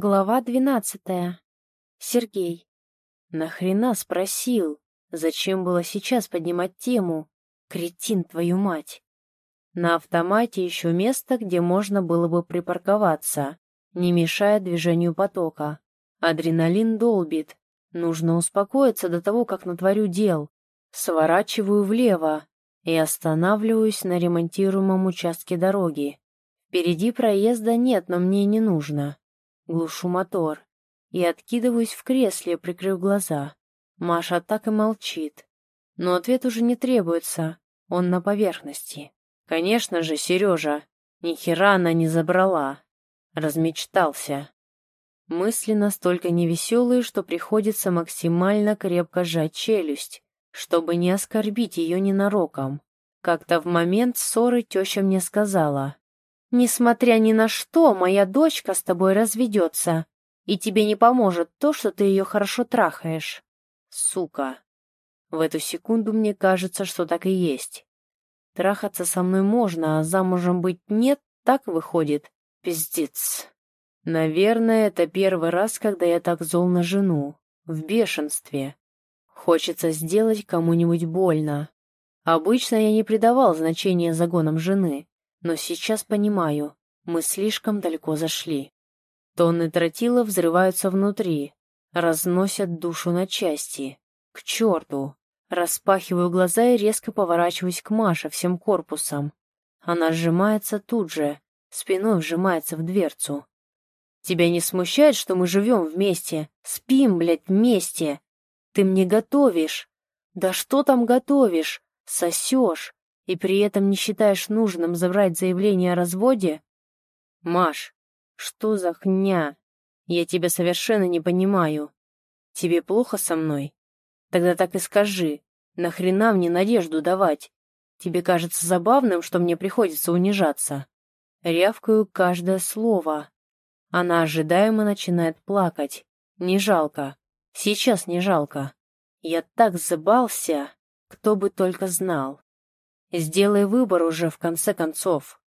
Глава двенадцатая. Сергей. Нахрена спросил? Зачем было сейчас поднимать тему? Кретин, твою мать. На автомате еще место, где можно было бы припарковаться, не мешая движению потока. Адреналин долбит. Нужно успокоиться до того, как натворю дел. Сворачиваю влево и останавливаюсь на ремонтируемом участке дороги. Впереди проезда нет, но мне не нужно. Глушу мотор и откидываюсь в кресле, прикрыв глаза. Маша так и молчит. Но ответ уже не требуется, он на поверхности. Конечно же, Сережа, ни хера она не забрала. Размечтался. Мысли настолько невеселые, что приходится максимально крепко сжать челюсть, чтобы не оскорбить ее ненароком. Как-то в момент ссоры теща мне сказала, Несмотря ни на что, моя дочка с тобой разведется, и тебе не поможет то, что ты ее хорошо трахаешь. Сука. В эту секунду мне кажется, что так и есть. Трахаться со мной можно, а замужем быть нет, так выходит. Пиздец. Наверное, это первый раз, когда я так зол на жену. В бешенстве. Хочется сделать кому-нибудь больно. Обычно я не придавал значения загонам жены. Но сейчас понимаю, мы слишком далеко зашли. Тонны тротила взрываются внутри, разносят душу на части. К черту! Распахиваю глаза и резко поворачиваюсь к Маше всем корпусом. Она сжимается тут же, спиной вжимается в дверцу. «Тебя не смущает, что мы живем вместе? Спим, блядь, вместе? Ты мне готовишь? Да что там готовишь? Сосешь? И при этом не считаешь нужным забрать заявление о разводе? Маш, что за хня? Я тебя совершенно не понимаю. Тебе плохо со мной? Тогда так и скажи. Нахрена мне надежду давать? Тебе кажется забавным, что мне приходится унижаться? Рявкаю каждое слово. Она ожидаемо начинает плакать. Не жалко. Сейчас не жалко. Я так забался, кто бы только знал. Сделай выбор уже, в конце концов.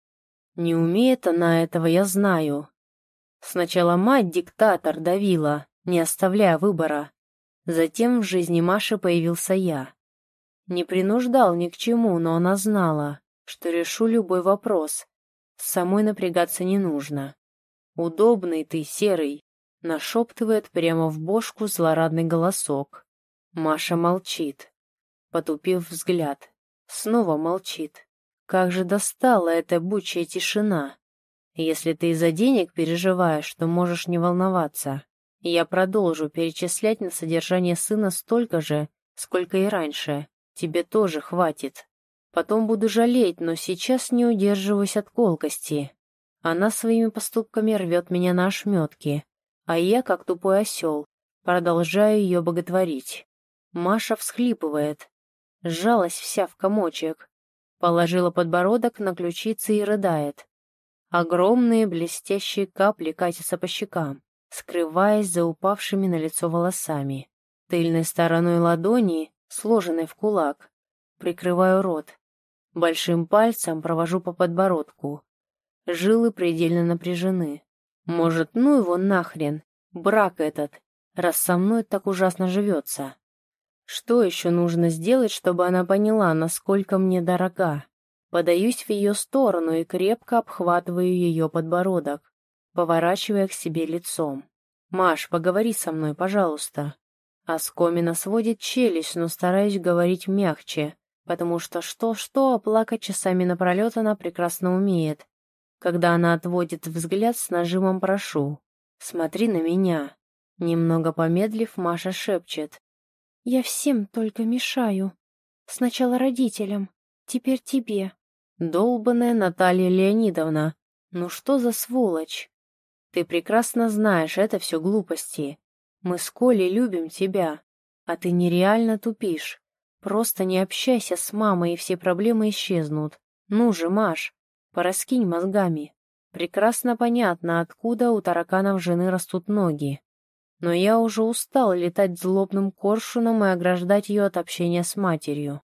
Не умеет она этого, я знаю. Сначала мать диктатор давила, не оставляя выбора. Затем в жизни Маши появился я. Не принуждал ни к чему, но она знала, что решу любой вопрос. Самой напрягаться не нужно. «Удобный ты, серый», — нашептывает прямо в бошку злорадный голосок. Маша молчит, потупив взгляд. Снова молчит. Как же достала эта бучая тишина. Если ты из-за денег переживаешь, то можешь не волноваться. Я продолжу перечислять на содержание сына столько же, сколько и раньше. Тебе тоже хватит. Потом буду жалеть, но сейчас не удерживаюсь от колкости. Она своими поступками рвет меня на ошметки, а я, как тупой осел, продолжаю ее боготворить. Маша всхлипывает, сжалась вся в комочек, положила подбородок на ключицы и рыдает. Огромные блестящие капли катятся по щекам, скрываясь за упавшими на лицо волосами. Тыльной стороной ладони, сложенной в кулак, прикрываю рот. Большим пальцем провожу по подбородку. Жилы предельно напряжены. Может, ну его нахрен, брак этот, раз со мной так ужасно живется. Что еще нужно сделать, чтобы она поняла, насколько мне дорога? Подаюсь в ее сторону и крепко обхватываю ее подбородок, поворачивая к себе лицом. «Маш, поговори со мной, пожалуйста». Оскомина сводит челюсть, но стараюсь говорить мягче, потому что что-что, а плакать часами напролет она прекрасно умеет. Когда она отводит взгляд, с нажимом прошу. «Смотри на меня». Немного помедлив, Маша шепчет. Я всем только мешаю. Сначала родителям, теперь тебе. Долбаная Наталья Леонидовна, ну что за сволочь? Ты прекрасно знаешь, это все глупости. Мы с Колей любим тебя, а ты нереально тупишь. Просто не общайся с мамой, и все проблемы исчезнут. Ну же, Маш, пораскинь мозгами. Прекрасно понятно, откуда у тараканов жены растут ноги. Но я уже устал летать злобным коршуном и ограждать ее от общения с матерью.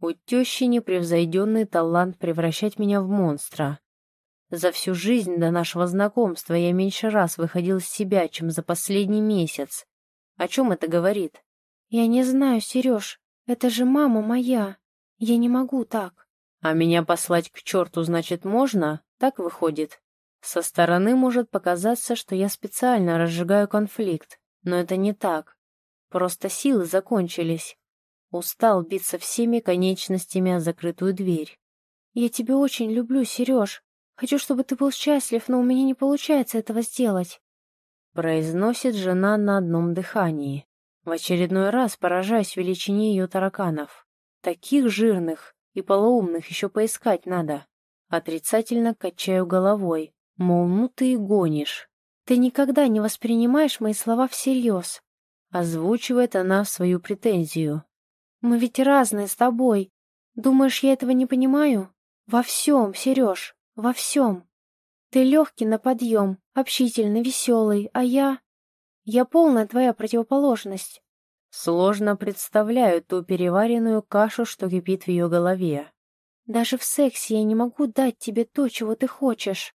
У тещи непревзойденный талант превращать меня в монстра. За всю жизнь до нашего знакомства я меньше раз выходил из себя, чем за последний месяц. О чем это говорит? Я не знаю, Сереж. Это же мама моя. Я не могу так. А меня послать к черту, значит, можно? Так выходит. Со стороны может показаться, что я специально разжигаю конфликт, но это не так. Просто силы закончились. Устал биться всеми конечностями о закрытую дверь. «Я тебя очень люблю, Сереж. Хочу, чтобы ты был счастлив, но у меня не получается этого сделать», — произносит жена на одном дыхании. В очередной раз поражаюсь величине ее тараканов. Таких жирных и полоумных еще поискать надо. Отрицательно качаю головой, мол, ну ты и гонишь. «Ты никогда не воспринимаешь мои слова всерьез», — озвучивает она свою претензию. «Мы ведь разные с тобой. Думаешь, я этого не понимаю? Во всем, Сереж, во всем. Ты легкий на подъем, общительный, веселый, а я... Я полная твоя противоположность. Сложно представляю ту переваренную кашу, что кипит в ее голове. Даже в сексе я не могу дать тебе то, чего ты хочешь.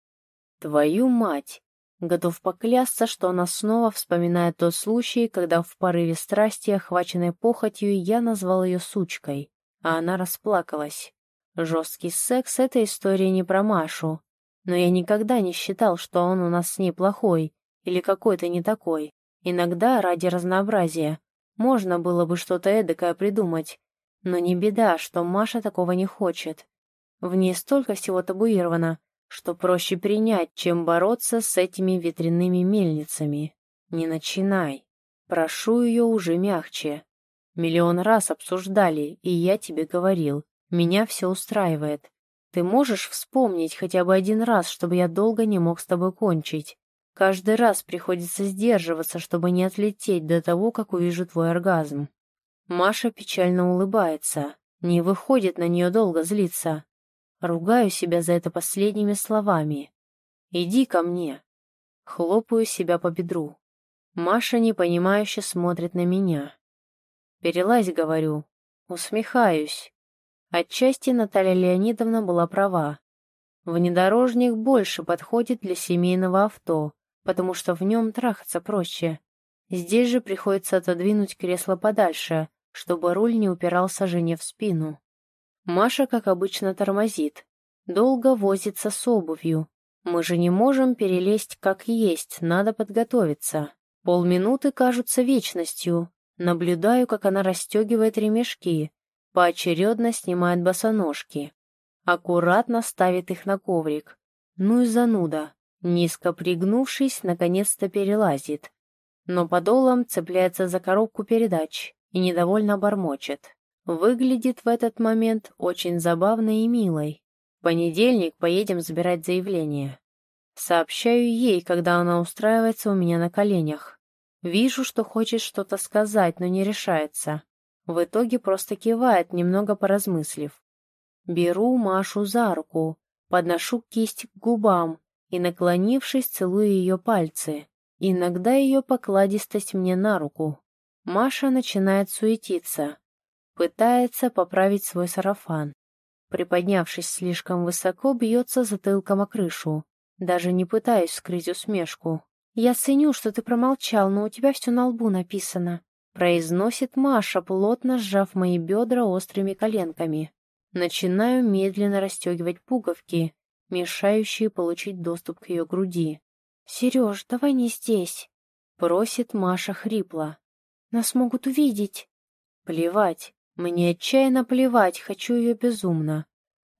Твою мать! Готов поклясться, что она снова вспоминает тот случай, когда в порыве страсти, охваченной похотью, я назвал ее сучкой, а она расплакалась. Жесткий секс — это история не про Машу. Но я никогда не считал, что он у нас с ней плохой или какой-то не такой. Иногда, ради разнообразия, можно было бы что-то эдакое придумать. Но не беда, что Маша такого не хочет. В ней столько всего табуировано, что проще принять, чем бороться с этими ветряными мельницами. Не начинай. Прошу ее уже мягче. Миллион раз обсуждали, и я тебе говорил, меня все устраивает. Ты можешь вспомнить хотя бы один раз, чтобы я долго не мог с тобой кончить? Каждый раз приходится сдерживаться, чтобы не отлететь до того, как увижу твой оргазм. Маша печально улыбается. Не выходит на нее долго злиться. Ругаю себя за это последними словами. «Иди ко мне». Хлопаю себя по бедру. Маша непонимающе смотрит на меня. «Перелазь», — говорю. Усмехаюсь. Отчасти Наталья Леонидовна была права. Внедорожник больше подходит для семейного авто, потому что в нем трахаться проще. Здесь же приходится отодвинуть кресло подальше, чтобы руль не упирался жене в спину. Маша, как обычно, тормозит. Долго возится с обувью. Мы же не можем перелезть как есть, надо подготовиться. Полминуты кажутся вечностью. Наблюдаю, как она расстегивает ремешки, Поочередно снимает босоножки. Аккуратно ставит их на коврик. Ну и зануда. Низко пригнувшись, наконец-то перелазит. Но подолом цепляется за коробку передач и недовольно бормочет. Выглядит в этот момент очень забавной и милой. В понедельник поедем забирать заявление. Сообщаю ей, когда она устраивается у меня на коленях. Вижу, что хочет что-то сказать, но не решается. В итоге просто кивает, немного поразмыслив. Беру Машу за руку, подношу кисть к губам и, наклонившись, целую ее пальцы. Иногда ее покладистость мне на руку. Маша начинает суетиться. Пытается поправить свой сарафан. Приподнявшись слишком высоко, бьется затылком о крышу. Даже не пытаюсь скрыть усмешку. «Я ценю, что ты промолчал, но у тебя все на лбу написано произносит Маша, плотно сжав мои бедра острыми коленками. Начинаю медленно расстегивать пуговки, мешающие получить доступ к ее груди. «Сереж, давай не здесь», — просит Маша хрипло. «Нас могут увидеть». «Плевать. Мне отчаянно плевать, хочу ее безумно.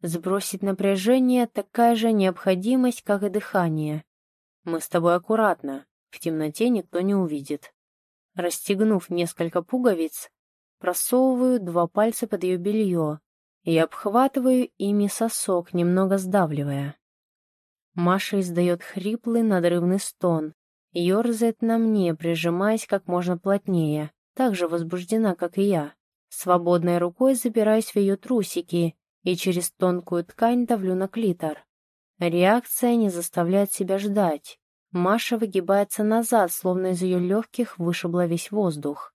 Сбросить напряжение — такая же необходимость, как и дыхание. Мы с тобой аккуратно, в темноте никто не увидит». Расстегнув несколько пуговиц, просовываю два пальца под ее белье и обхватываю ими сосок, немного сдавливая. Маша издает хриплый надрывный стон, ерзает на мне, прижимаясь как можно плотнее, так же возбуждена, как и я. Свободной рукой забираюсь в ее трусики и через тонкую ткань давлю на клитор. Реакция не заставляет себя ждать. Маша выгибается назад, словно из ее легких вышибло весь воздух.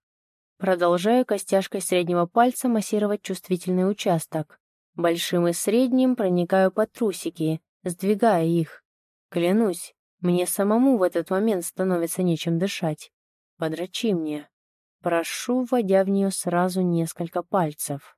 Продолжаю костяшкой среднего пальца массировать чувствительный участок. Большим и средним проникаю под трусики, сдвигая их. Клянусь, мне самому в этот момент становится нечем дышать. Подрачи мне. Прошу, вводя в нее сразу несколько пальцев.